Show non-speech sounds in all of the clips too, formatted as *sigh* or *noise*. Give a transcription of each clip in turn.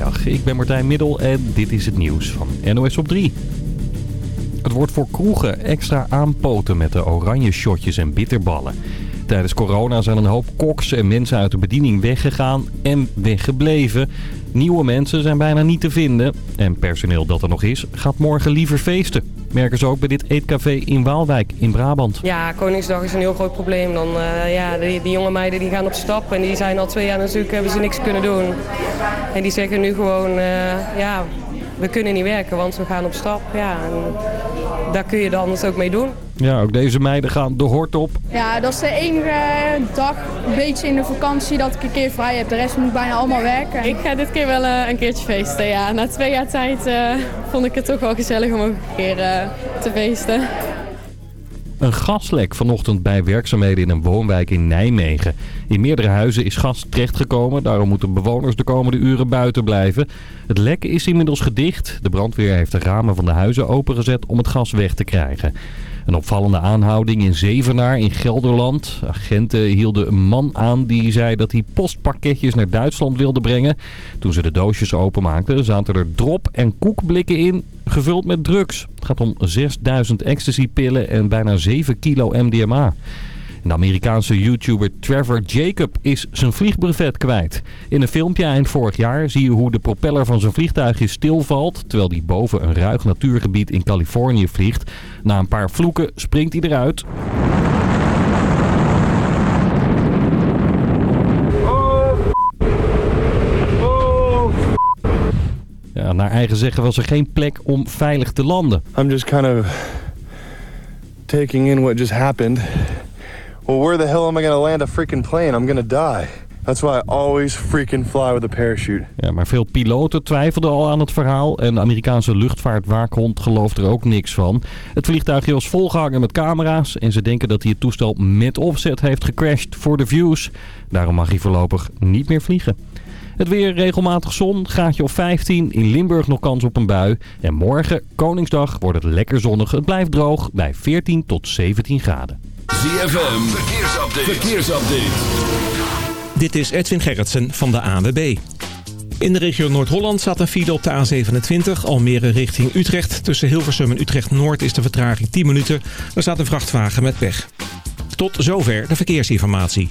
Goedemiddag, ik ben Martijn Middel en dit is het nieuws van NOS op 3. Het wordt voor kroegen extra aanpoten met de oranje shotjes en bitterballen. Tijdens corona zijn een hoop koks en mensen uit de bediening weggegaan en weggebleven. Nieuwe mensen zijn bijna niet te vinden. En personeel dat er nog is, gaat morgen liever feesten. Merken ze ook bij dit eetcafé in Waalwijk in Brabant. Ja, Koningsdag is een heel groot probleem. Dan, uh, ja, die, die, jonge meiden die gaan op stap en die zijn al twee jaar natuurlijk, hebben ze niks kunnen doen. En die zeggen nu gewoon, uh, ja, we kunnen niet werken, want we gaan op stap. Ja, en daar kun je dan anders ook mee doen. Ja, ook deze meiden gaan de hort op. Ja, dat is de enige dag, een beetje in de vakantie, dat ik een keer vrij heb. De rest moet bijna allemaal werken. Ik ga dit keer wel uh, een keertje feesten, ja. Na twee jaar tijd uh, vond ik het toch wel gezellig om ook een keer uh, te feesten. Een gaslek vanochtend bij werkzaamheden in een woonwijk in Nijmegen. In meerdere huizen is gas terechtgekomen. Daarom moeten bewoners de komende uren buiten blijven. Het lek is inmiddels gedicht. De brandweer heeft de ramen van de huizen opengezet om het gas weg te krijgen. Een opvallende aanhouding in Zevenaar in Gelderland. Agenten hielden een man aan die zei dat hij postpakketjes naar Duitsland wilde brengen. Toen ze de doosjes openmaakten zaten er drop- en koekblikken in, gevuld met drugs. Het gaat om 6000 ecstasypillen en bijna 7 kilo MDMA. De Amerikaanse YouTuber Trevor Jacob is zijn vliegbrevet kwijt. In een filmpje eind vorig jaar zie je hoe de propeller van zijn vliegtuigje stilvalt... terwijl hij boven een ruig natuurgebied in Californië vliegt. Na een paar vloeken springt hij eruit. Ja, naar eigen zeggen was er geen plek om veilig te landen. I'm just kind of taking in what just happened. Where the hell am I to land a freaking plane? I'm to die. That's why I always freaking fly with a parachute. Ja, maar veel piloten twijfelden al aan het verhaal. En de Amerikaanse luchtvaartwaakhond gelooft er ook niks van. Het vliegtuigje was volgehangen met camera's. En ze denken dat hij het toestel met opzet heeft gecrashed voor de views. Daarom mag hij voorlopig niet meer vliegen. Het weer regelmatig zon, graadje of 15. In Limburg nog kans op een bui. En morgen, Koningsdag, wordt het lekker zonnig. Het blijft droog bij 14 tot 17 graden. ZFM, verkeersupdate. verkeersupdate. Dit is Edwin Gerritsen van de ANWB. In de regio Noord-Holland staat een file op de A27, Almere richting Utrecht. Tussen Hilversum en Utrecht-Noord is de vertraging 10 minuten. Er staat een vrachtwagen met pech. Tot zover de verkeersinformatie.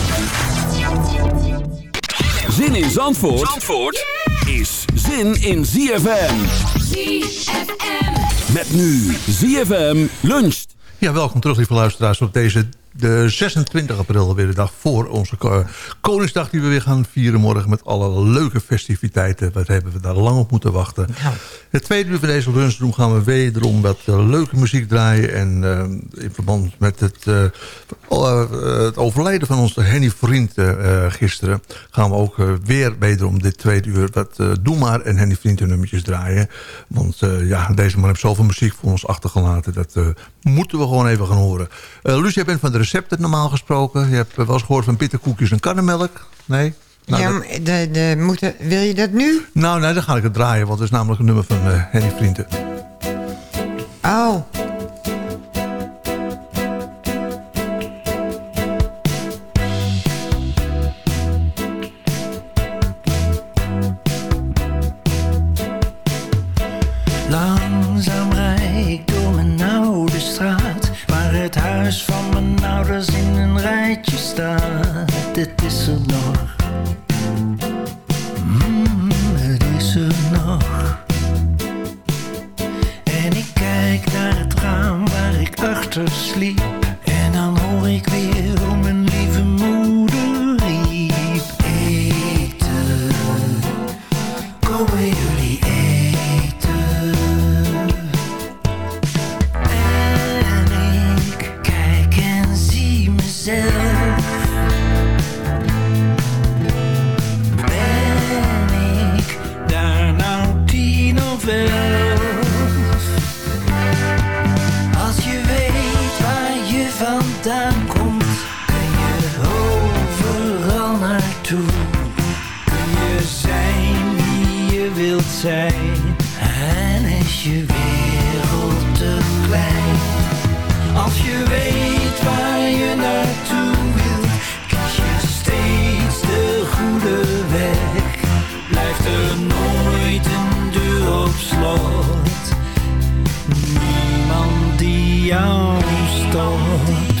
Zin in Zandvoort, Zandvoort is zin in ZFM. ZFM. Met nu ZFM luncht. Ja, welkom terug lieve luisteraars op deze de 26 april weer de dag voor onze Koningsdag die we weer gaan vieren morgen met alle leuke festiviteiten. Wat hebben we daar lang op moeten wachten. Ja. Het tweede uur van deze lunchroom gaan we wederom wat uh, leuke muziek draaien. En uh, in verband met het, uh, het overlijden van onze Henny Vriend gisteren... gaan we ook weer wederom dit tweede uur wat Doe Maar en Henny Vriend nummertjes draaien. Want ja, deze man heeft zoveel muziek voor ons achtergelaten. Dat moeten we gewoon even gaan horen. Lucia, bent van de recepten normaal gesproken. Je hebt wel eens gehoord van bitterkoekjes en kannenmelk. Nee? Nou, ja, dat... de, de, moeten, wil je dat nu? Nou, nee, dan ga ik het draaien. Want het is namelijk een nummer van uh, Henny Vrienden. Oh. Jou stopt.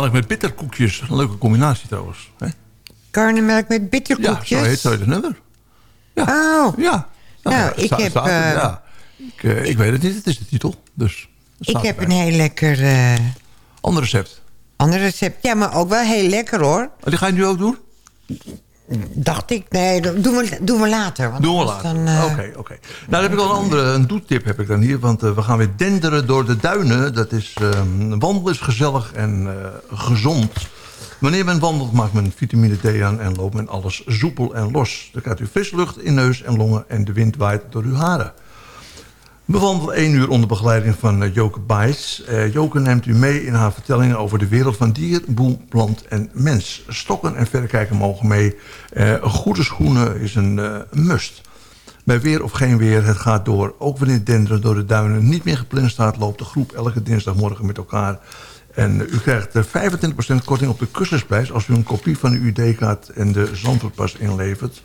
Karnemelk met bitterkoekjes. Een leuke combinatie trouwens. Hè? Karnemelk met Ja, bitterkoekjes? zo heet, zo heet het nummer. Oh. Ja. Nou, ik heb... eh, ja. ik, eh, ik weet het niet, het is de titel. Dus Ik heb een heel lekker... eh Ander recept. ander recept. Ja, maar ook wel heel lekker hoor. Oh, die ga je nu ook doen? Dacht ik. Nee, dat doen we, doen we later. Want Doen we later. Eh, Oké, oké. Nou, dan heb ik al een andere een doetip heb ik dan hier. Want eh, we gaan weer denderen door de duinen. Dat is, ehm wandelen is gezellig en eh, gezond. Wanneer men wandelt maakt men vitamine D aan en loopt men alles soepel en los. Dan krijgt u frisse lucht in neus en longen en de wind waait door uw haren. We wandelen één uur onder begeleiding van eh, Joke Bijs. Eh, Joke neemt u mee in haar vertellingen over de wereld van dier, boel, plant en mens. Stokken en verrekijken mogen mee. Eh, goede schoenen is een must. Bij weer of geen weer, het gaat door. Ook wanneer denderen door de duinen niet meer gepland staat... loopt de groep elke dinsdagmorgen met elkaar. En u krijgt eh, 25% korting op de cursusprijs... als u een kopie van uw ID-kaart en de Zandvoortpas inlevert.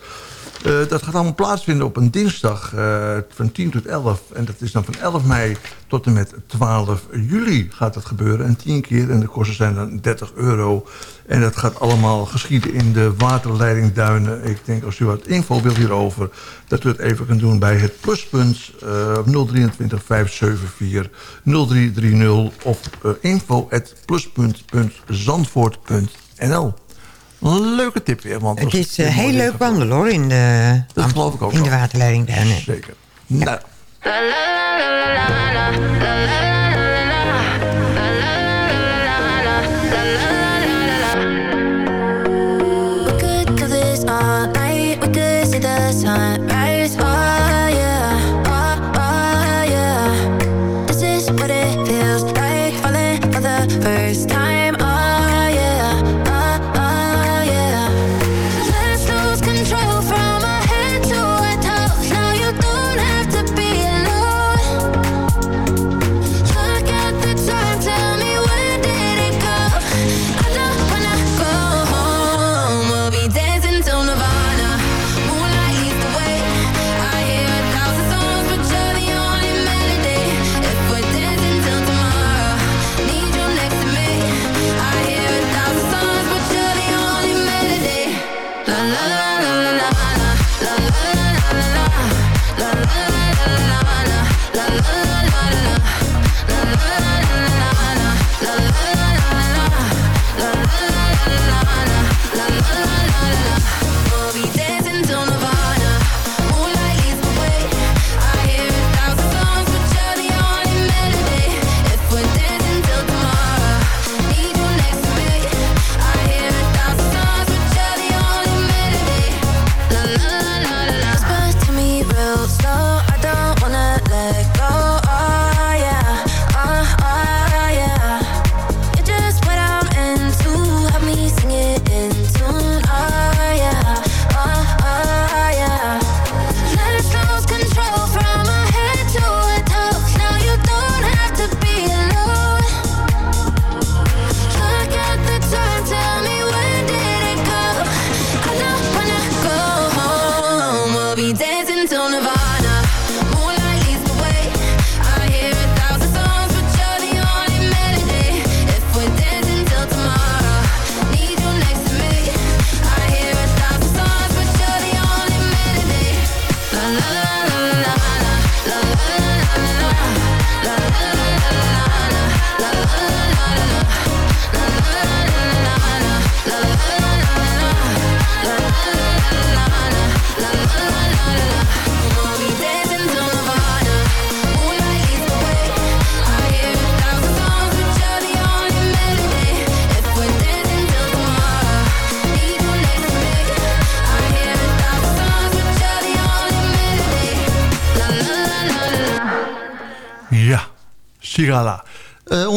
Eh, dat gaat allemaal plaatsvinden op een dinsdag eh, van 10 tot 11. En dat is dan van 11 mei tot en met 12 juli gaat dat gebeuren. En 10 keer en de kosten zijn dan 30 euro. En dat gaat allemaal geschieden in de waterleiding Duinen. Ik denk als u wat info wilt hierover... dat u het even kunt doen bij het pluspunt eh, 023 574 0330... of uh, info pluspunt.zandvoort.nl. Een leuke tip weer. Want Het is uh, heel leuk wandelen hoor, in de, dat geloof ik ook in de waterleiding Duinen. Zeker. Ja. Nou.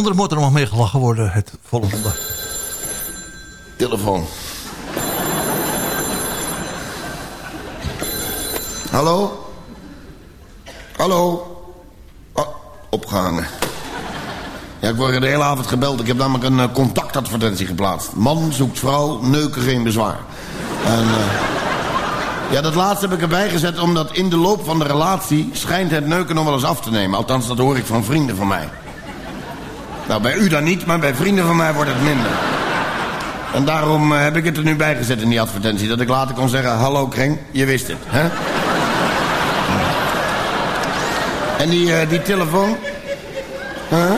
De moet er nog mee gelachen worden. Het volgende. Telefoon. Hallo? Hallo? Oh, opgehangen. Ja, ik word de hele avond gebeld. Ik heb namelijk een eh, contactadvertentie geplaatst. Man zoekt vrouw, neuken geen bezwaar. En, eh, ja, dat laatste heb ik erbij gezet omdat in de loop van de relatie... schijnt het neuken nog wel eens af te nemen. Althans, dat hoor ik van vrienden van mij. Nou, bij u dan niet, maar bij vrienden van mij wordt het minder. En daarom eh, heb ik het er nu bij gezet in die advertentie. Dat ik later kon zeggen, hallo Kring, je wist het, hè? En die, eh, die telefoon? Huh?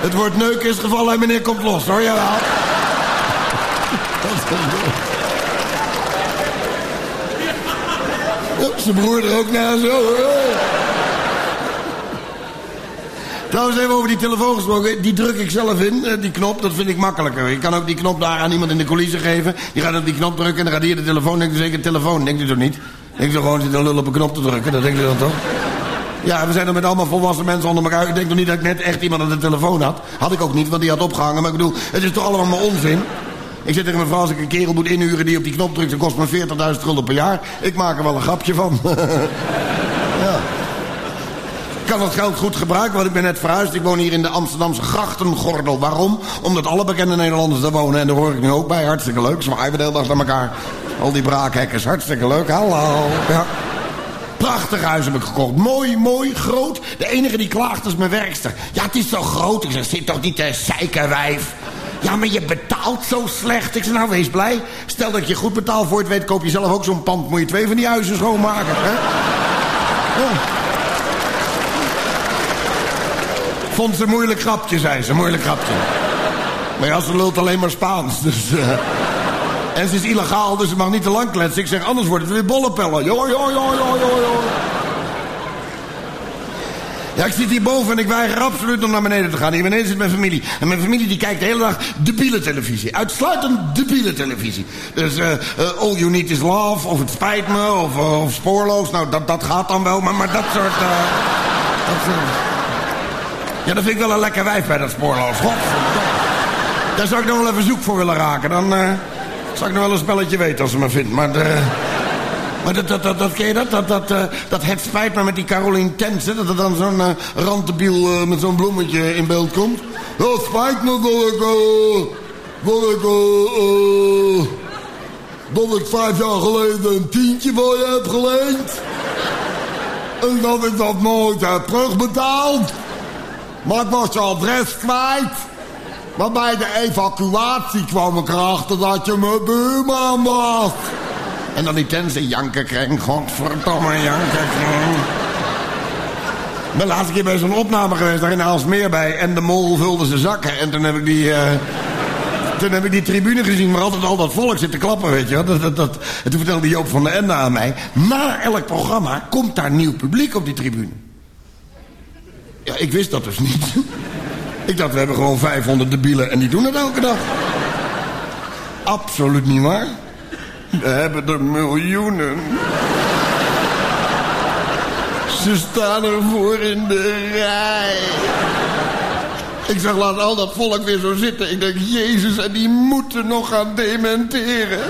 Het woord neuken is gevallen en meneer komt los, hoor, jawel. Ja, Zijn broer er ook naar zo, hoor. Trouwens, even over die telefoon gesproken. Die druk ik zelf in, eh, die knop. Dat vind ik makkelijker. Je kan ook die knop daar aan iemand in de coulissen geven. Die gaat op die knop drukken en dan gaat hier de telefoon. Denkt u zeker telefoon? Denkt u toch niet? Denkt u gewoon zit een lul op een knop te drukken? Dat denkt u dan toch? Ja, we zijn er met allemaal volwassen mensen onder elkaar. Ik denk toch niet dat ik net echt iemand aan de telefoon had? Had ik ook niet, want die had opgehangen. Maar ik bedoel, het is toch allemaal maar onzin? Ik zit tegen mijn vrouw, als ik een kerel moet inhuren die op die knop drukt... dan kost me 40.000 gulden per jaar. Ik maak er wel een grapje van. *laughs* ja. Kan dat geld goed gebruiken, want ik ben net verhuisd. Ik woon hier in de Amsterdamse grachtengordel. Waarom? Omdat alle bekende Nederlanders daar wonen. En daar hoor ik nu ook bij. Hartstikke leuk. Zwaaien we de hele dag naar elkaar. Al die braakhekkers. Hartstikke leuk. Hallo. Ja. Prachtig huis heb ik gekocht. Mooi, mooi, groot. De enige die klaagt is mijn werkster. Ja, het is zo groot. Ik zeg, zit toch niet te zeiken, wijf. Ja, maar je betaalt zo slecht. Ik zeg, nou, wees blij. Stel dat je goed betaalt voor het weet, koop je zelf ook zo'n pand. Moet je twee van die huizen schoonmaken, hè? Ja. Vond ze een moeilijk grapje, zei ze. Moeilijk grapje. Maar ja, ze lult alleen maar Spaans. *laughs* Dus, eh. En ze is illegaal, dus ze mag niet te lang kletsen. Ik zeg, anders wordt het weer bollepellen. Jo, jo, jo, jo, jo, jo. Ja, ik zit hierboven en ik weiger absoluut om naar beneden te gaan. Hier beneden zit mijn familie. En mijn familie die kijkt de hele dag debiele televisie. Uitsluitend debiele televisie. Dus eh, eh, All You Need Is Love, of Het Spijt Me, of, Spoorloos. Nou, dat, dat gaat dan wel, maar, maar dat soort... dat soort... Ja, dat vind ik wel een lekker wijf bij dat Spoorloos. Godverdomme. Daar zou ik nog wel even zoek voor willen raken. Dan eh, zou ik nog wel een spelletje weten als ze me vindt. Maar... de- maar dat, dat, dat, dat, je dat? Dat, dat, eh, dat het spijt me met die Caroline Tense. Dat er dan zo'n eh rantebiel eh, met zo'n bloemetje in beeld komt. Het spijt me dat ik... eh, dat ik... eh, eh, dat ik vijf jaar geleden een tientje voor je heb geleend. En dat ik dat nooit heb terugbetaald. Maar ik was je adres kwijt. Maar bij de evacuatie kwam ik erachter dat je mijn buurman was. En dan die tense jankerkring. Godverdomme jankerkring. Ik ben de laatste keer bij zo'n opname geweest, daar in Aalsmeer bij. En de mol vulde zijn zakken. En toen heb ik die... eh, toen heb ik die tribune gezien waar altijd al dat volk zit te klappen, weet je dat, dat. En toen vertelde Joop van der Ende aan mij... na elk programma komt daar nieuw publiek op die tribune. Ja, ik wist dat dus niet. *laughs* ik dacht, we hebben gewoon 500 debielen en die doen het elke dag. Absoluut niet waar. We hebben er miljoenen. Ze staan ervoor in de rij. Ik zag laat al dat volk weer zo zitten. Ik denk, Jezus, en die moeten nog gaan dementeren.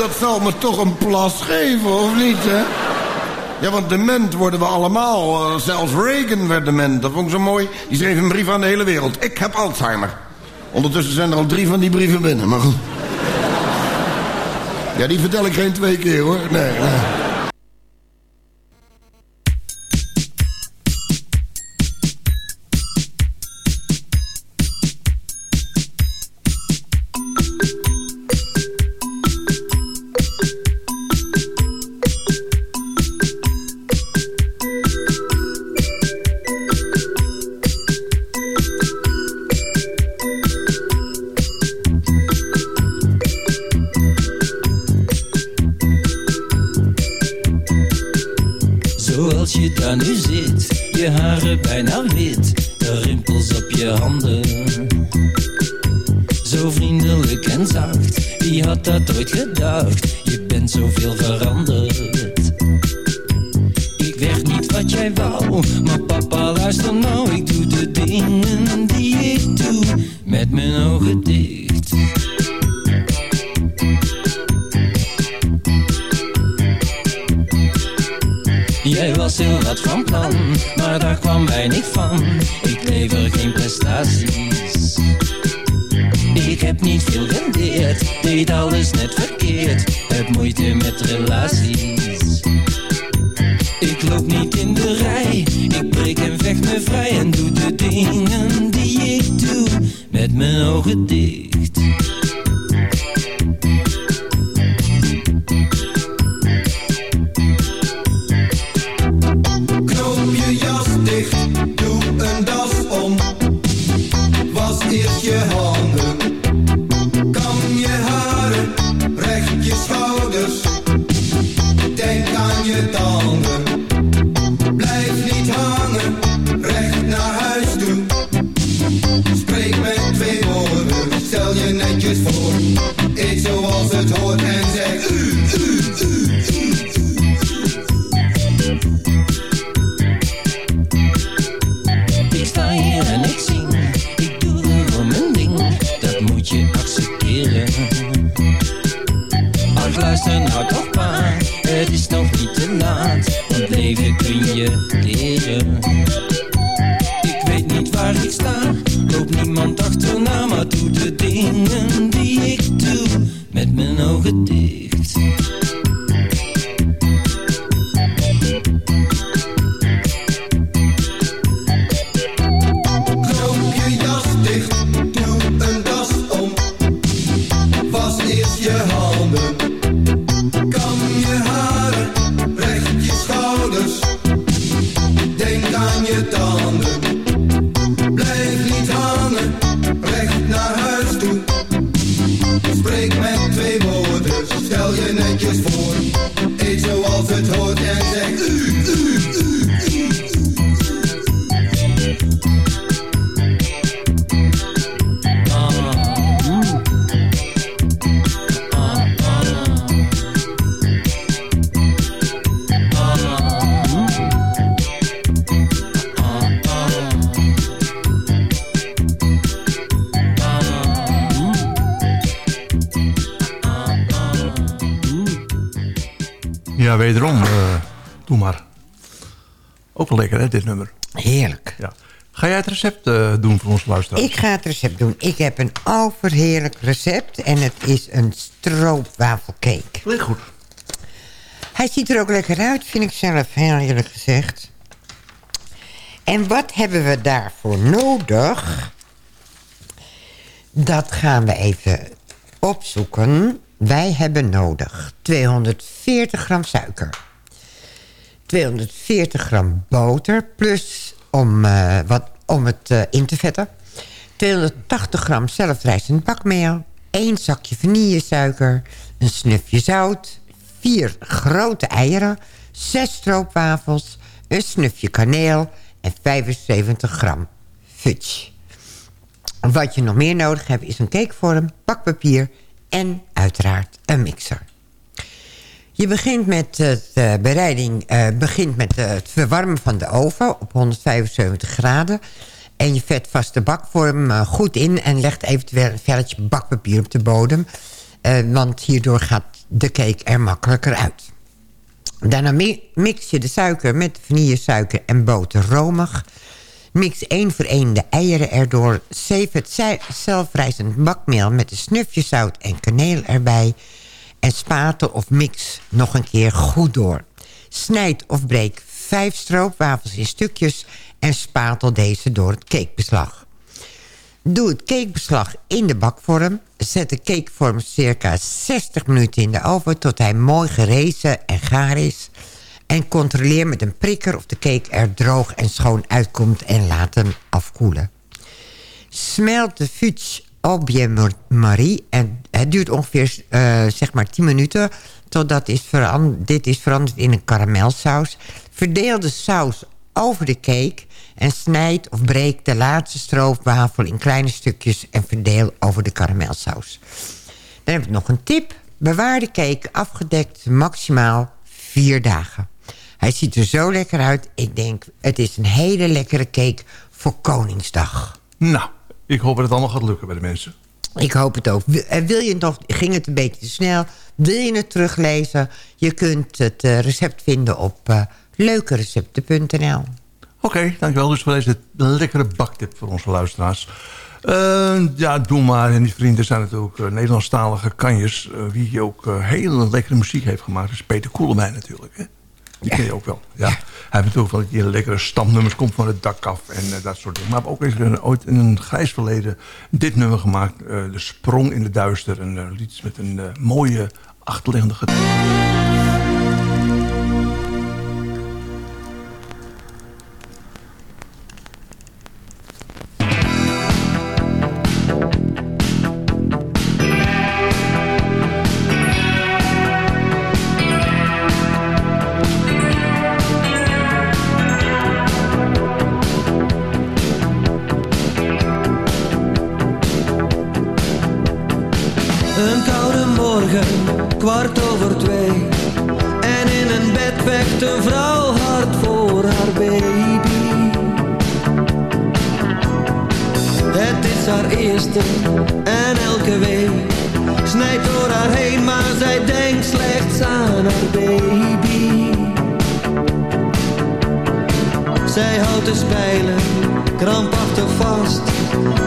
Dat zal me toch een plas geven, of niet, hè? Ja, want dement worden we allemaal. Eh, zelfs Reagan werd dement. Dat vond ik zo mooi. Die schreef een brief aan de hele wereld. Ik heb Alzheimer. Ondertussen zijn er al drie van die brieven binnen, maar goed. Ja, die vertel ik geen twee keer, hoor. Nee, nee. Eerst je handen, wederom. eh, doe maar. Ook wel lekker, hè, dit nummer. Heerlijk. Ja. Ga jij het recept eh, doen voor onze luisteraars? Ik ga het recept doen. Ik heb een overheerlijk recept. En het is een stroopwafelcake. Klinkt goed. Hij ziet er ook lekker uit, vind ik zelf, heel eerlijk gezegd. En wat hebben we daarvoor nodig? Dat gaan we even opzoeken. Wij hebben nodig 240 gram suiker. 240 gram boter. Plus om, eh, wat, om het eh, in te vetten. 280 gram zelfrijzend bakmeel. 1 zakje vanillesuiker. Een snufje zout. 4 grote eieren. 6 stroopwafels. Een snufje kaneel. En 75 gram fudge. Wat je nog meer nodig hebt is een cakevorm, bakpapier en uiteraard een mixer. Je begint met het uh, bereiding, eh, begint met eh, het verwarmen van de oven op 175 graden. En je vet vast de bakvorm eh, goed in en legt eventueel een velletje bakpapier op de bodem. Eh, want hierdoor gaat de cake er makkelijker uit. Daarna mi- mix je de suiker met vanillesuiker en boter romig. Mix één voor één de eieren erdoor. Zeef het zelfrijzend bakmeel met een snufje zout en kaneel erbij. En spatel of mix nog een keer goed door. Snijd of breek vijf stroopwafels in stukjes... en spatel deze door het cakebeslag. Doe het cakebeslag in de bakvorm. Zet de cakevorm circa 60 minuten in de oven... tot hij mooi gerezen en gaar is. En controleer met een prikker of de cake er droog en schoon uitkomt... en laat hem afkoelen. Smelt de fudge bien marie. En het duurt ongeveer eh, zeg maar 10 minuten... totdat is dit is veranderd in een karamelsaus. Verdeel de saus over de cake... en snijd of breek de laatste stroopwafel in kleine stukjes... en verdeel over de karamelsaus. Dan heb ik nog een tip. Bewaar de cake afgedekt maximaal vier dagen. Hij ziet er zo lekker uit. Ik denk, het is een hele lekkere cake voor Koningsdag. Nou, ik hoop dat het allemaal gaat lukken bij de mensen. Ik hoop het ook. Wil- eh, Wil je het nog, ging het een beetje te snel? Wil je het teruglezen? Je kunt het eh, recept vinden op eh leukerecepten.nl. Oké, dankjewel dus voor deze lekkere baktip voor onze luisteraars. Ja, doe maar. En die vrienden zijn natuurlijk uh, Nederlandstalige kanjes... eh, wie ook hele lekkere muziek heeft gemaakt. Dat is Peter Koelemij natuurlijk. Hè? Die ken je ook wel. Ja. Hij heeft natuurlijk wel die lekkere stamnummers. Komt van het dak af en eh, dat soort dingen. Maar ook eens ooit in een grijs verleden... dit nummer gemaakt. eh, de Sprong in de Duister. Een eh, lied met een mooie achterliggende gedachte. Krampachtig vast.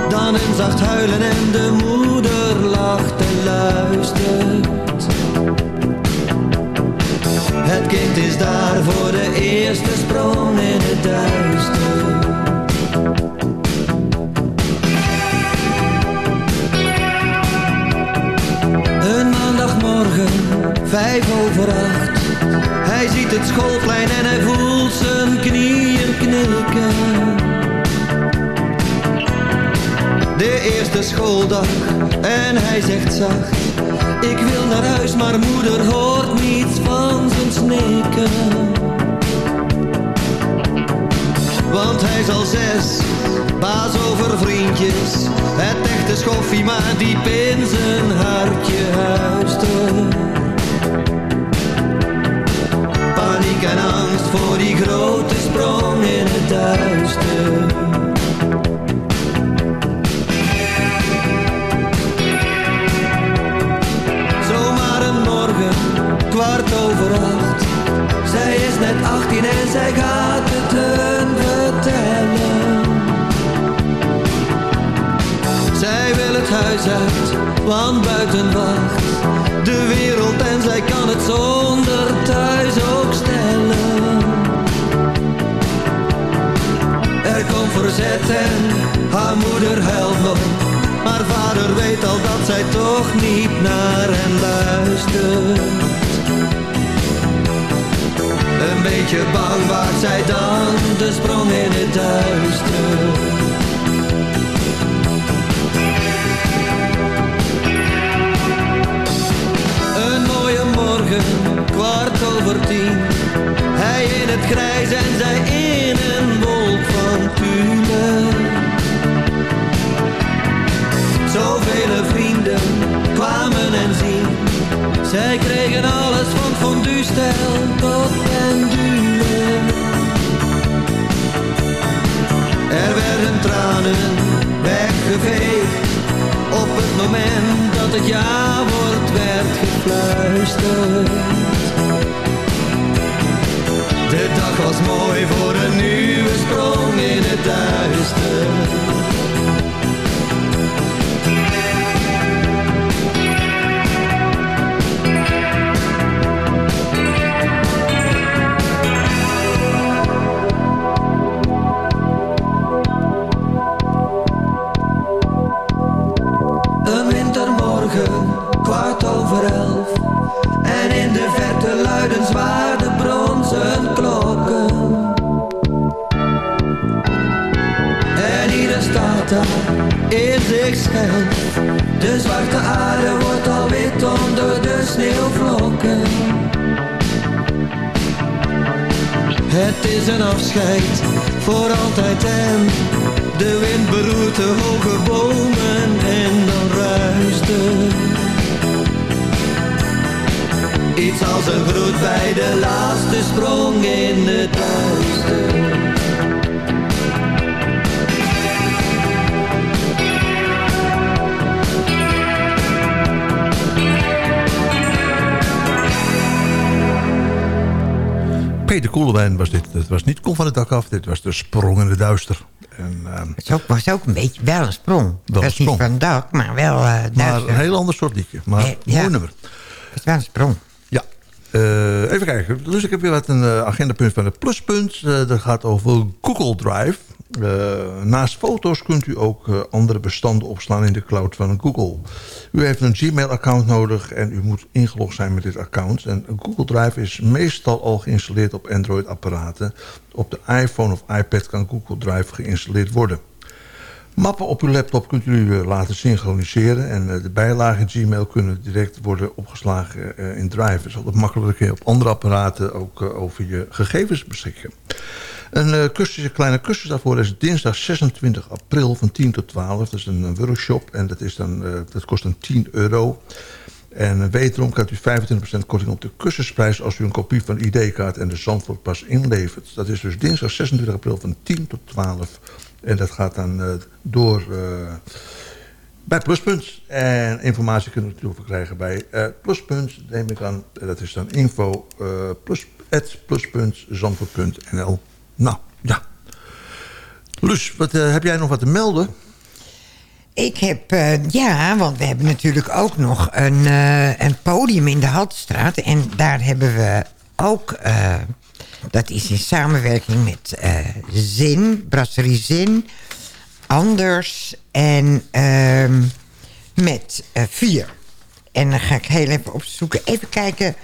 Dan een zacht huilen en de moeder lacht en luistert. Het kind is daar voor de eerste sprong in het duister. Een maandagmorgen, vijf over acht. Hij ziet het schoolplein en hij voelt zijn knieën knikken. De eerste schooldag en hij zegt zacht. Ik wil naar huis, maar moeder hoort niets van zijn snikken. Want hij is al zes, baas over vriendjes. Het echte schoffie, maar diep in zijn hartje huistert. en angst voor die grote sprong in het duister. Zomaar een morgen, kwart over acht. Zij is net 18 en zij gaat het hun vertellen. Zij wil het huis uit, want buiten wacht de wereld en zij kan het zonder thuis ook stellen. Er komt verzet en haar moeder huilt nog, maar vader weet al dat zij toch niet naar hen luistert. Een beetje bang waagt zij dan de sprong in het duister. Peter Koelewijn was dit. Het was niet Kom van het dak af. Dit was de sprong in de duister. En, ehm, Het was ook, was ook een beetje wel een sprong. Wel Het was niet van het dak, maar wel eh maar duister. een heel ander soort liedje. Maar ja. mooi nummer. Het is wel een sprong. Ja. Eh, even kijken. Dus ik heb weer wat een eh, agendapunt van het pluspunt. Dat gaat over Google Drive. Eh, naast foto's kunt u ook eh, andere bestanden opslaan in de cloud van Google. U heeft een Gmail-account nodig en u moet ingelogd zijn met dit account. En Google Drive is meestal al geïnstalleerd op Android-apparaten. Op de iPhone of iPad kan Google Drive geïnstalleerd worden. Mappen op uw laptop kunt u eh, laten synchroniseren. En de bijlagen Gmail kunnen direct worden opgeslagen in Drive. Is altijd makkelijker op andere apparaten ook over je gegevens beschikken. Een eh, cursus, een kleine cursus daarvoor is dinsdag 26 april van 10 tot 12. Dat is een, workshop en dat, is dan, eh, dat kost dan 10 euro. En eh, wederom krijgt u 25% korting op de cursusprijs... als u een kopie van ID-kaart en de Zandvoortpas inlevert. Dat is dus dinsdag 26 april van 10 tot 12. En dat gaat dan eh, door eh, bij Pluspunt. En informatie kunnen we natuurlijk krijgen bij eh, Pluspunt, neem ik aan. Dat is dan info eh, plus, at pluspuntzandvoort.nl. Nou, ja. Luus, wat, eh, heb jij nog wat te melden? Ik heb, eh, ja, want we hebben natuurlijk ook nog een, eh, een podium in de Haltestraat. En daar hebben we ook, dat is in samenwerking met Zin, Brasserie Zin, Anders en ehm, met Vier. En dan ga ik heel even opzoeken. Even kijken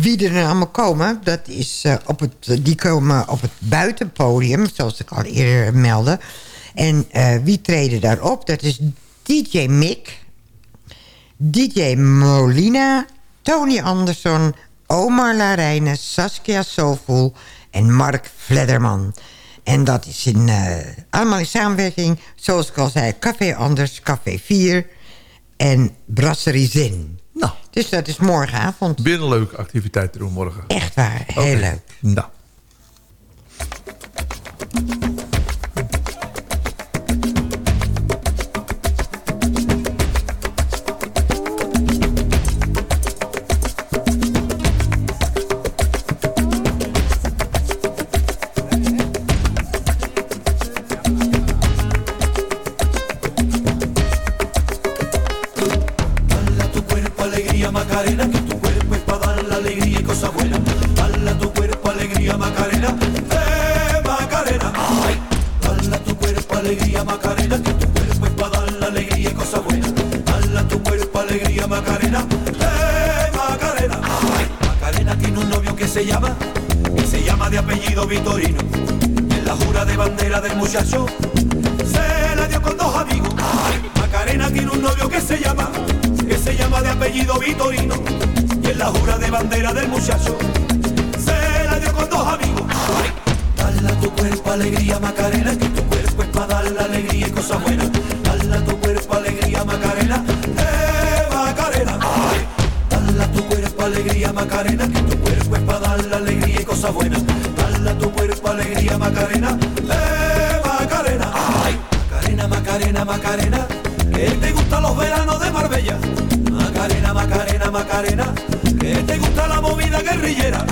wie er nou allemaal komen. Dat is eh, op het, die komen op het buitenpodium, zoals ik al eerder meldde. En eh, wie treden daarop? Dat is DJ Mick, DJ Molina, Tony Anderson, Omar Larijnen, Saskia Soulful en Mark Vledderman. En dat is in, eh, allemaal in samenwerking, zoals ik al zei, Café Anders, Café 4 en Brasserie Zin. Dus dat is morgenavond. Weer een leuke activiteit te doen morgen. Echt waar, heel leuk. Nou. Muchacho se la dio con dos amigos. Macarena tiene un novio que se llama, que se llama de apellido Vitorino. Y en la jura de bandera del muchacho se la dio con dos amigos. Dale a tu cuerpo alegría Macarena, que tu cuerpo es para dar la alegría y cosas buenas. Dale a tu cuerpo alegría Macarena, eh Macarena. Dale a tu cuerpo alegría Macarena, que tu cuerpo es para dar la alegría y cosas buenas. Dale a tu cuerpo alegría Macarena, eh Macarena, que te gustan los veranos de Marbella. Macarena, Macarena, Macarena, que te gusta la movida guerrillera.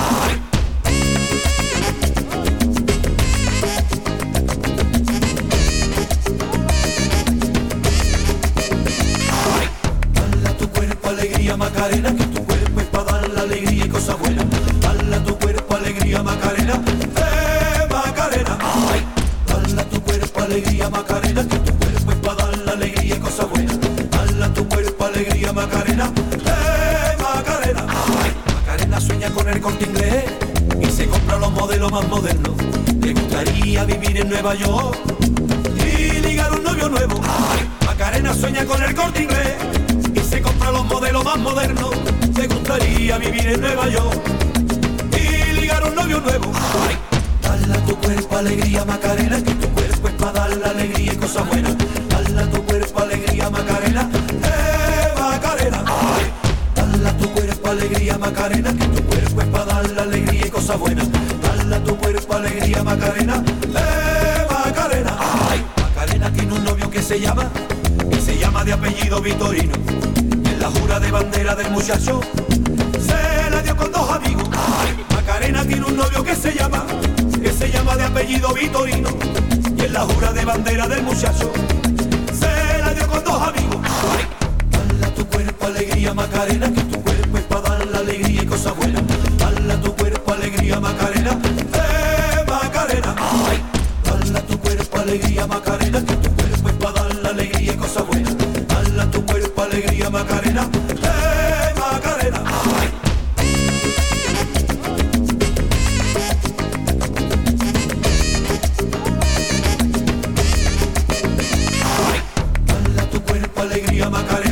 Alegría Macarena,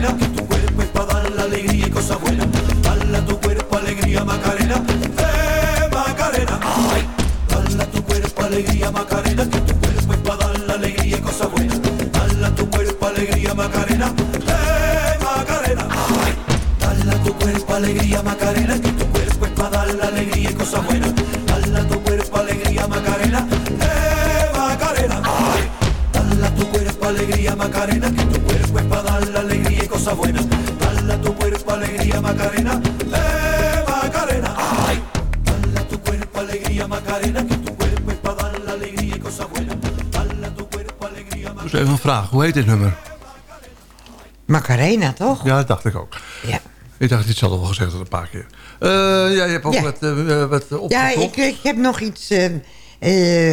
vraag. Hoe heet dit nummer? Macarena, toch? Ja, dat dacht ik ook. Ja. Ik dacht, dit zal al wel gezegd worden een paar keer. Eh, ja, je hebt ook Ja. wat, eh, wat. Ja, ik, ik heb nog iets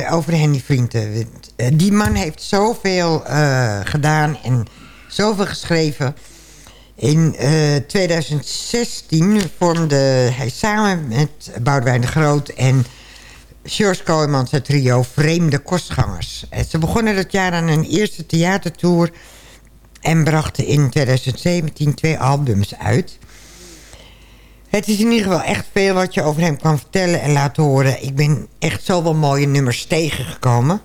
over Henny Vrienden. Die man heeft zoveel gedaan en zoveel geschreven. In eh, 2016 vormde hij samen met Boudewijn de Groot en George Kooijmans het trio Vreemde Kostgangers. Eh, Ze begonnen dat jaar aan hun eerste theatertour... en brachten in 2017 twee albums uit... Het is in ieder geval echt veel wat je over hem kan vertellen en laten horen. Ik ben echt zoveel mooie nummers tegengekomen.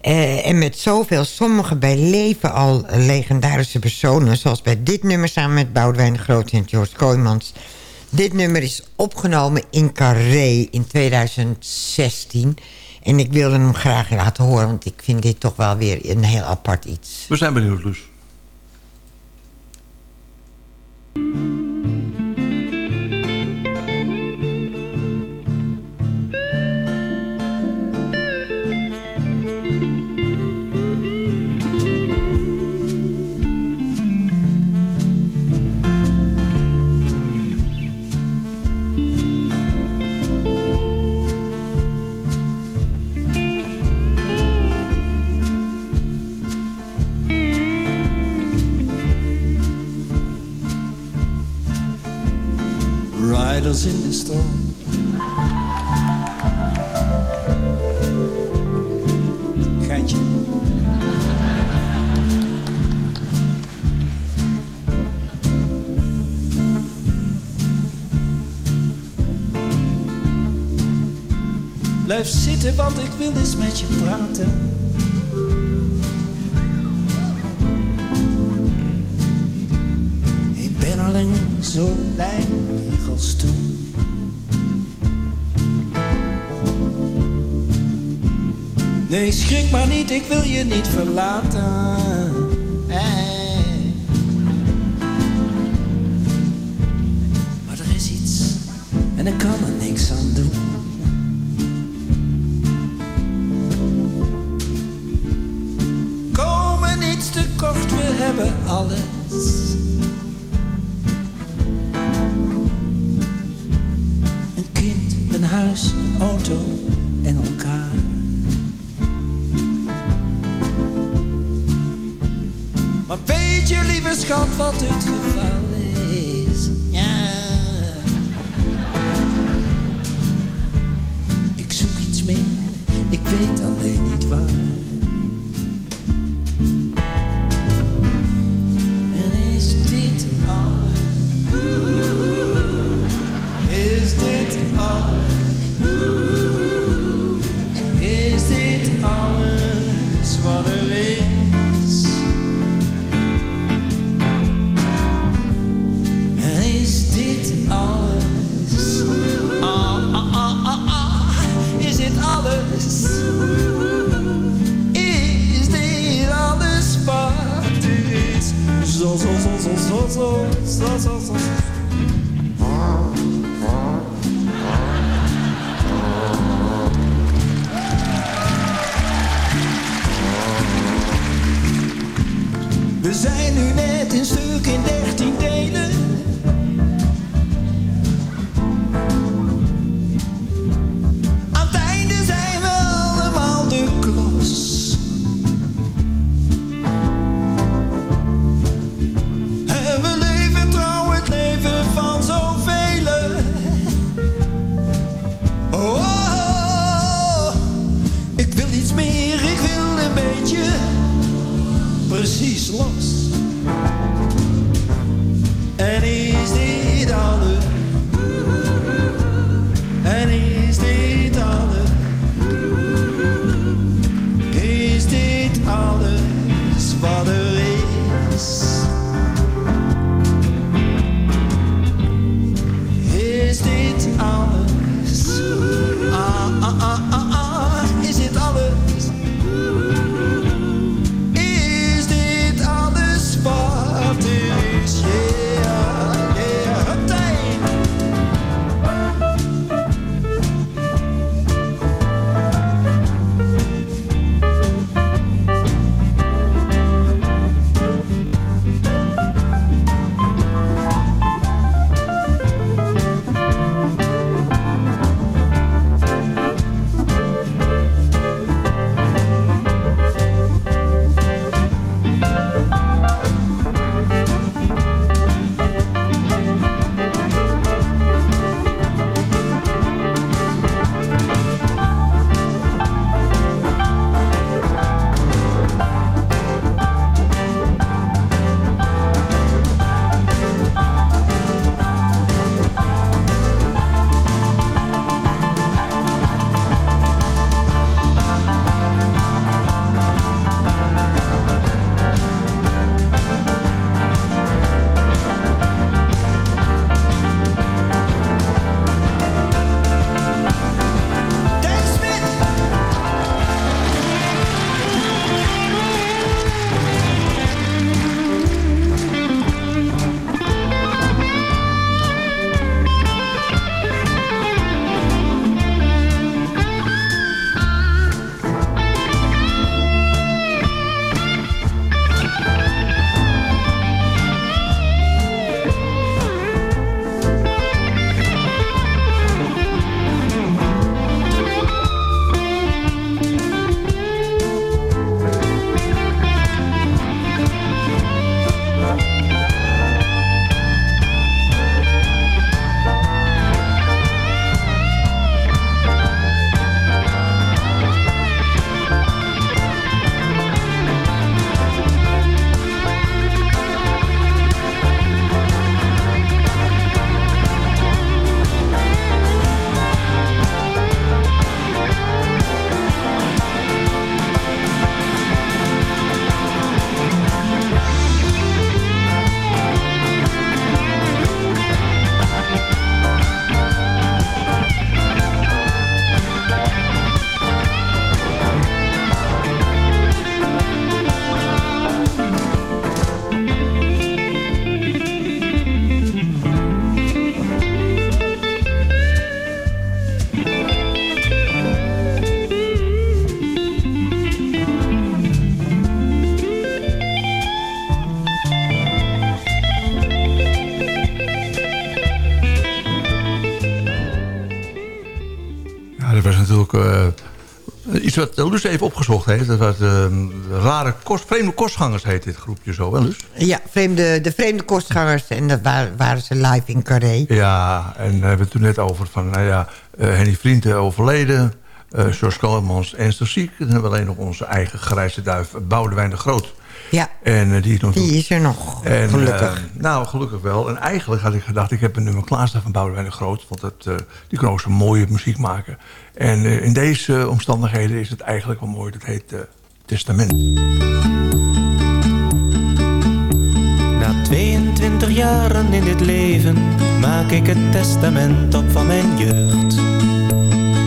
Eh, en met zoveel, sommige bij leven al legendarische personen... zoals bij dit nummer samen met Boudewijn de Groot en George Kooijmans. Dit nummer is opgenomen in Carré in 2016. En ik wilde hem graag laten horen... want ik vind dit toch wel weer een heel apart iets. We zijn benieuwd, Luus. want ik wil eens met je praten. Ik ben alleen zo blij als toen. Nee, schrik maar niet, ik wil je niet verlaten. Iets wat Lus even opgezocht heeft. Dat was eh, rare kost, vreemde kostgangers heet dit groepje zo, hè Lus? Ja, vreemde, de vreemde kostgangers. En dat waren, waren ze live in Carré. Ja, en we hebben het toen net over van, nou ja, eh, Henny Vrienden overleden. eh George Colemans ernstig ziek. Dan hebben we alleen nog onze eigen grijze duif, Boudewijn de Groot. Ja, En eh, die is nog die is er nog, En, gelukkig. eh, nou, gelukkig wel. En eigenlijk had ik gedacht, ik heb een nummer klaarstaan van Boudewijn de Groot. Want het, eh, die kan ook zo mooie muziek maken. En eh, in deze omstandigheden is het eigenlijk wel mooi. Dat heet Testament. Na 22 jaren in dit leven maak ik het testament op van mijn jeugd.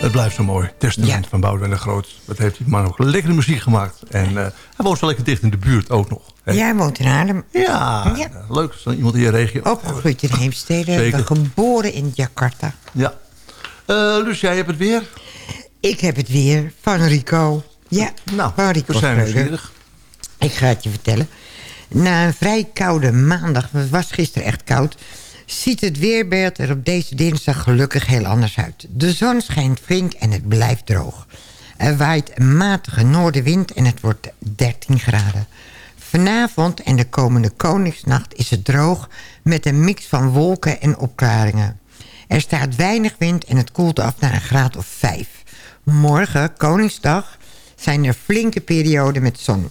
Het blijft zo mooi. Testament van Boudewijn de Groot. Wat heeft die man ook lekkere muziek gemaakt. En eh, hij woont zo lekker dicht in de buurt ook nog. Ja, hij woont in Haarlem. Ja, leuk. Is er iemand in je regio? Opgegroeid in Heemstede. Zeker. Geboren in Jakarta. Ja. Eh dus jij hebt het weer? Ik heb het weer van Rico. Ja, nou, van Rico we zijn nieuwsgierig. Ik ga het je vertellen. Na een vrij koude maandag, het was gisteren echt koud... ziet het weerbeeld er op deze dinsdag gelukkig heel anders uit. De zon schijnt flink en het blijft droog. Er waait een matige noordenwind en het wordt 13 graden. Vanavond en de komende Koningsnacht is het droog... met een mix van wolken en opklaringen. Er staat weinig wind en het koelt af naar een graad of 5. Morgen, Koningsdag, zijn er flinke perioden met zon.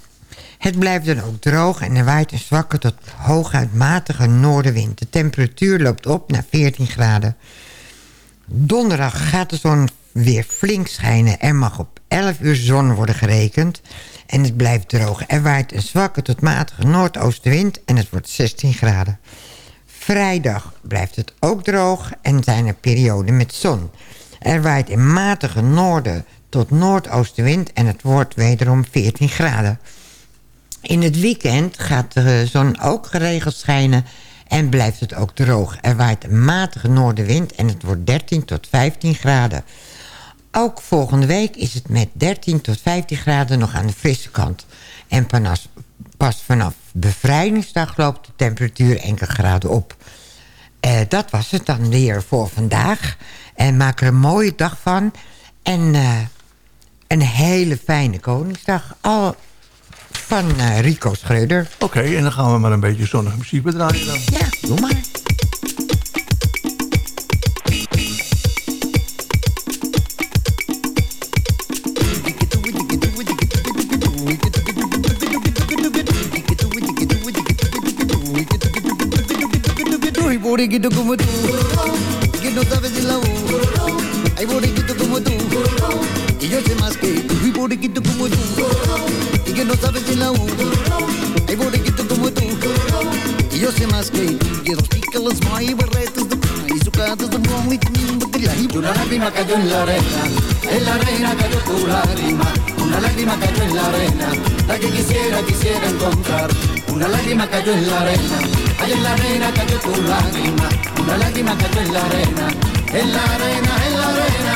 Het blijft dan ook droog en er waait een zwakke tot hooguit matige noordenwind. De temperatuur loopt op naar 14 graden. Donderdag gaat de zon weer flink schijnen. Er mag op 11 uur zon worden gerekend en het blijft droog. Er waait een zwakke tot matige noordoostenwind en het wordt 16 graden. Vrijdag blijft het ook droog en zijn er perioden met zon. Er waait een matige noorden tot noordoostenwind en het wordt wederom 14 graden. In het weekend gaat de zon ook geregeld schijnen en blijft het ook droog. Er waait een matige noordenwind en het wordt 13 tot 15 graden. Ook volgende week is het met 13 tot 15 graden nog aan de frisse kant. En pas vanaf bevrijdingsdag loopt de temperatuur enkele graden op. Eh, dat was het dan weer voor vandaag. En maak er een mooie dag van. En eh, een hele fijne Koningsdag. Al van eh, Rico Schreder. Oké, en dan gaan we maar een beetje zonnige muziek bedraaien dan. Ja, doe maar. que no sabes de la U. Hay borreguitos como tú. Y yo sé más que tú. Y los pícalos más y barretos de pan. Y sucatas de bron y comiendo de la hipo. Una lágrima cayó en la arena. En la arena cayó tu lágrima. Una lágrima cayó en la arena. La que quisiera, quisiera encontrar. Una lágrima cayó en la arena. Ahí en la arena cayó tu lágrima. Una lágrima cayó en la arena. En la arena, en la arena.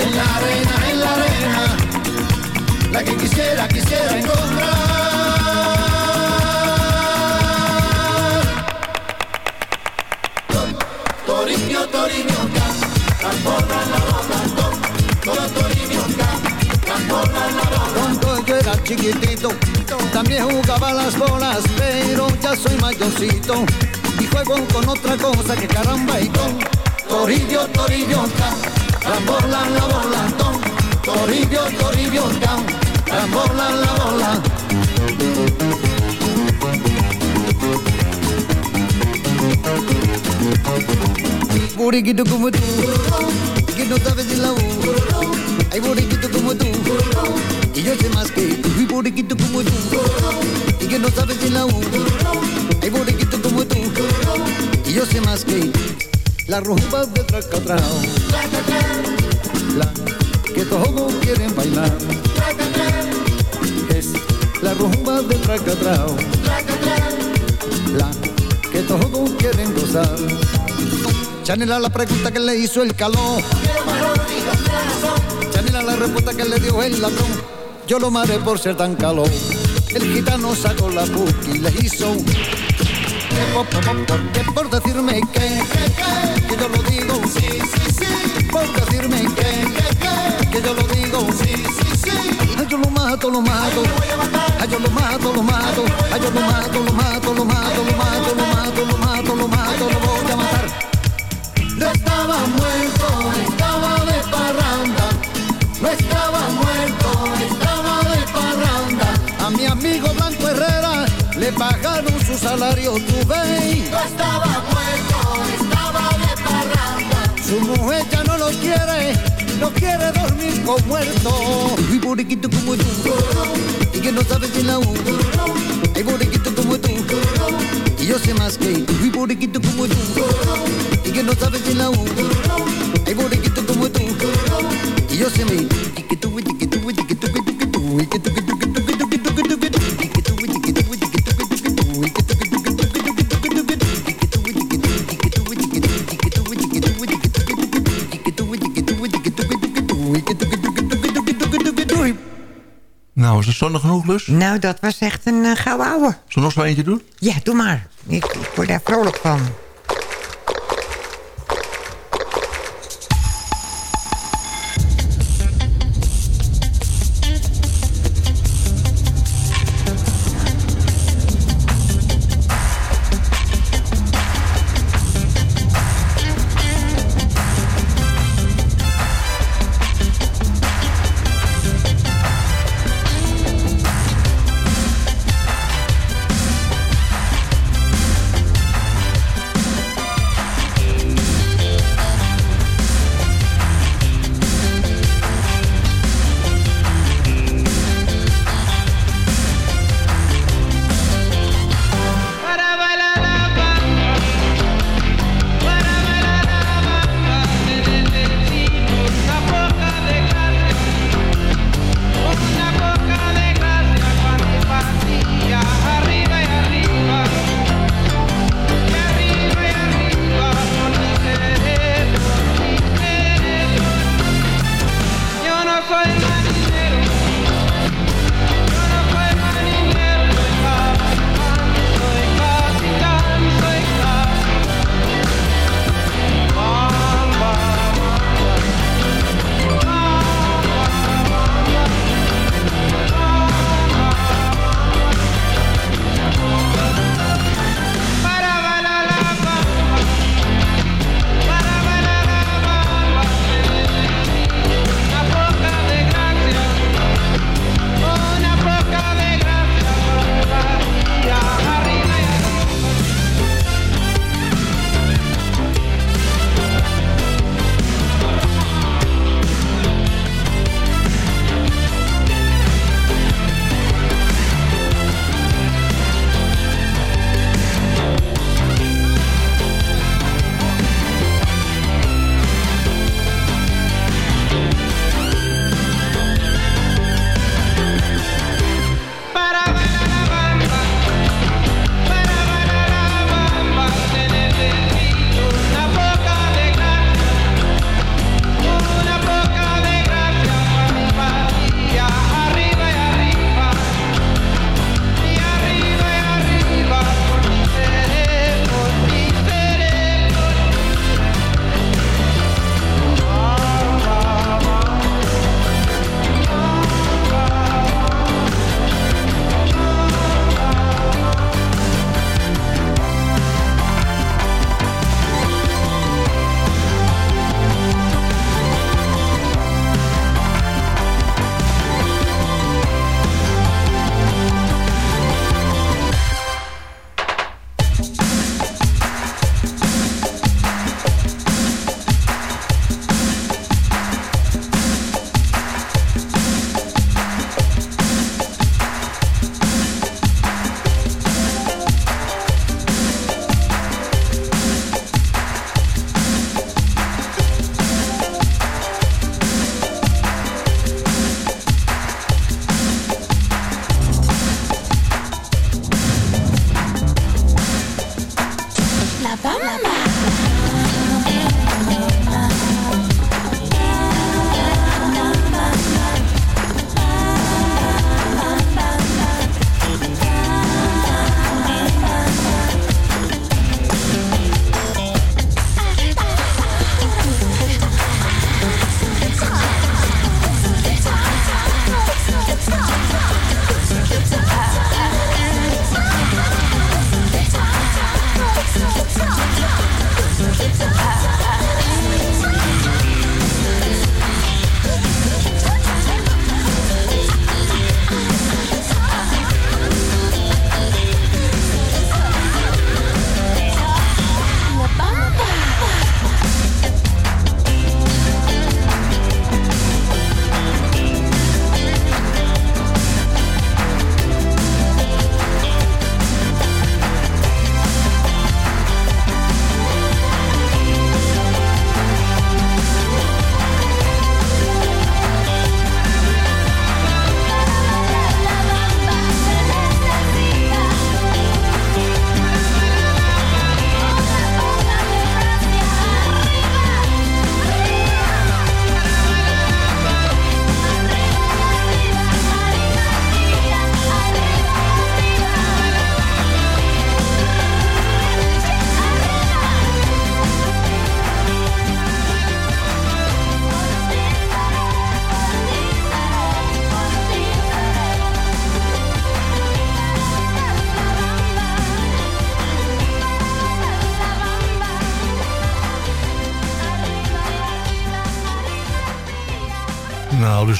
En la arena, en la arena la que quisiera, quisiera encontrar. Tom, Toriño, Toriño, can, la rosa, Tom, Toriño, can, la rosa. Cuando yo era chiquitito, también jugaba las bolas, pero ya soy mayorcito y juego con otra cosa que caramba y tom. Torillo, torillo, can, la bola, la bola, tom. Toribio, Toribio. la bola, la bola. Burriquito como tú, que no sabes de la U. Hay como tú, y yo sé más que tú. Hay burriquito como tú, y que no sabes de la U. Hay burriquito como tú, y yo sé más que la rumba de tracatrao. La que todos quieren bailar. la rumba del tracatrao, la que todos quieren gozar. Chanela la pregunta que le hizo el calor, Chanela la respuesta que le dio el ladrón, yo lo maté por ser tan calor. El gitano sacó la puta y le hizo que por decirme que, que yo lo digo, sí, sí, sí, por decirme que que yo lo digo. Sí, sí, sí. Ay, yo lo mato, lo mato. Ay, yo lo mato, lo mato. Ay, yo lo mato, lo mato, lo mato, lo mato, lo mato, lo mato, lo mato, lo voy a matar. No estaba muerto, estaba de parranda. No estaba muerto, estaba de parranda. A mi amigo Blanco Herrera le pagaron su salario, tu veis. No estaba muerto, estaba de parranda. Su mujer ya no lo quiere no quiere dormir con muerto. Y borriquito como tú, y que no sabes de la U. Hay borriquito como tú, y yo sé más que Y borriquito como tú, y que no sabes de la U. Hay borriquito como tú, y yo sé más que zonnig genoeg, Lus? Nou, dat was echt een uh, gouden ouwe. Zullen we nog zo eentje doen? Ja, doe maar. Ik, ik word daar vrolijk van.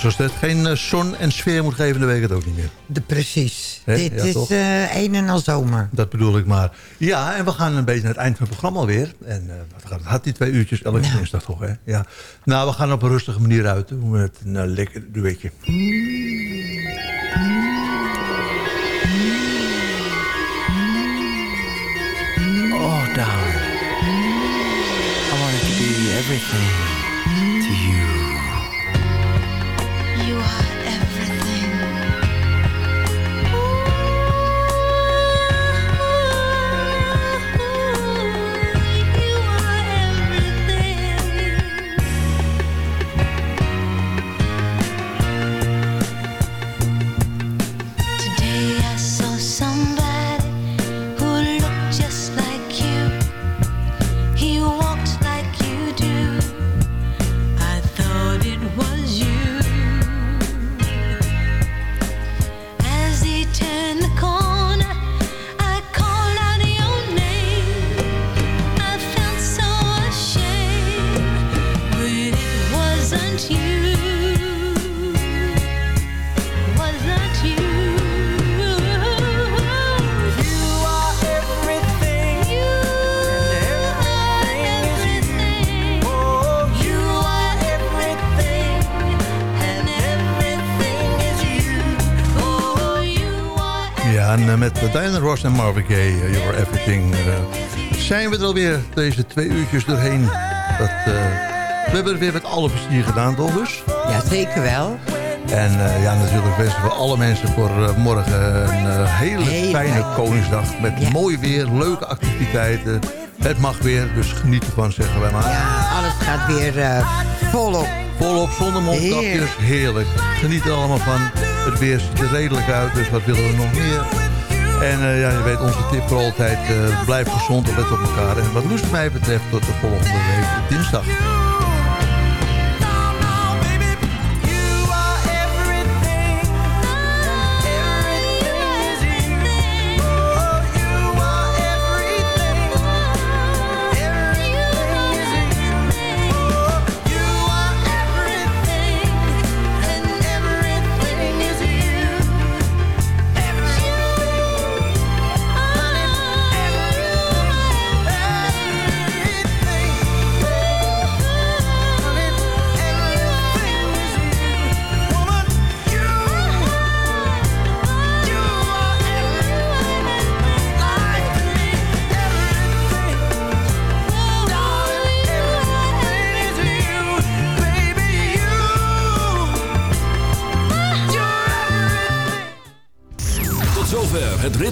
Dus als het geen eh, zon en sfeer moet geven, dan weet ik het ook niet meer. De, precies. Dit Ja, is eh, een en al zomer. Dat bedoel ik maar. Ja, en we gaan een beetje naar het eind van het programma alweer. En eh, wat gaat het? Had die twee uurtjes, elke dinsdag toch, hè? Ja. Nou, we gaan op een rustige manier uit. Doen we het een eh, lekker duetje. Oh, darling. I wanted to be everything en eh, met Diana Ross en Marvin Gaye, eh, You're Everything, eh, zijn we er alweer deze twee uurtjes doorheen. Dat, we hebben het weer met alle plezier gedaan, toch dus? Ja, zeker wel. En ja, natuurlijk wensen we alle mensen voor morgen een hele fijne fijn. Koningsdag. Met mooi weer, leuke activiteiten. Het mag weer, dus geniet ervan, zeggen wij maar. Ja, alles gaat weer volop. Volop, zonder mondkapjes, Heerlijk. heerlijk. Geniet er allemaal van. Het weer ziet er redelijk uit, dus wat willen we nog meer? En eh, ja, je weet, onze tip voor altijd, eh, blijf gezond en let op elkaar. En wat Loes mij betreft, tot de volgende week, dinsdag.